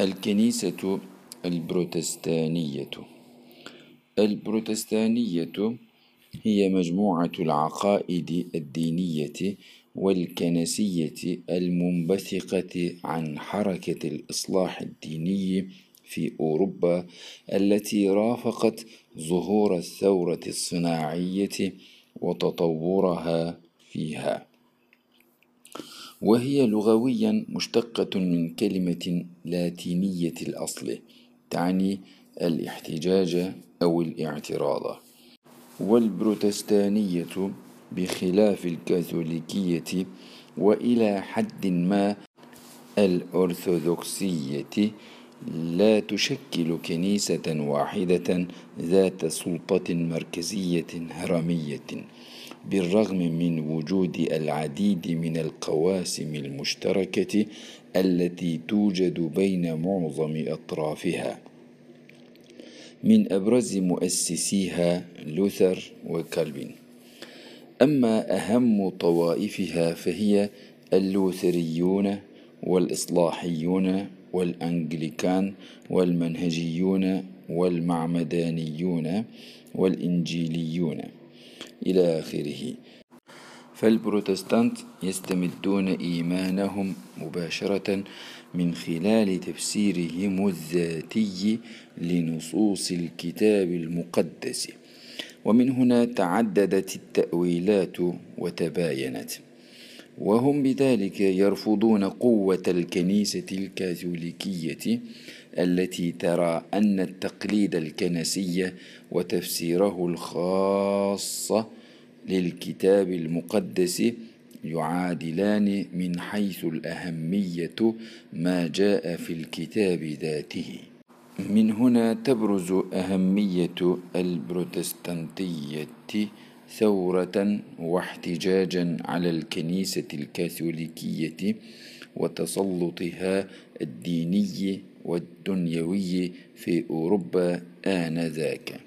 الكنيسة البروتستانية. البروتستانية هي مجموعة العقائد الدينية والكنسية المنبثقة عن حركة الإصلاح الديني في أوروبا التي رافقت ظهور الثورة الصناعية وتطورها فيها. وهي لغويا مشتقة من كلمة لاتينية الأصل تعني الاحتجاج أو الاعتراض. والبروتستانية بخلاف الكاثوليكية وإلى حد ما الأرثوذكسية لا تشكل كنيسة واحدة ذات سلطة مركزية هرمية بالرغم من وجود العديد من القواسم المشتركة التي توجد بين معظم أطرافها. من أبرز مؤسسيها لوثر وكالفين. أما أهم طوائفها فهي اللوثريون والإصلاحيون والأنجليكان والمنهجيون والمعمدانيون والإنجيليون. إلى آخره. فالبروتستانت يستمدون إيمانهم مباشرة من خلال تفسيرهم الذاتي لنصوص الكتاب المقدس. ومن هنا تعددت التأويلات وتباينت. وهم بذلك يرفضون قوة الكنيسة الكاثوليكية التي ترى أن التقليد الكنسي وتفسيره الخاص للكتاب المقدس يعادلان من حيث الأهمية ما جاء في الكتاب ذاته. من هنا تبرز أهمية البروتستانتية ثورة واحتجاجا على الكنيسة الكاثوليكية وتسلطها الديني والدنيوي في أوروبا آنذاك.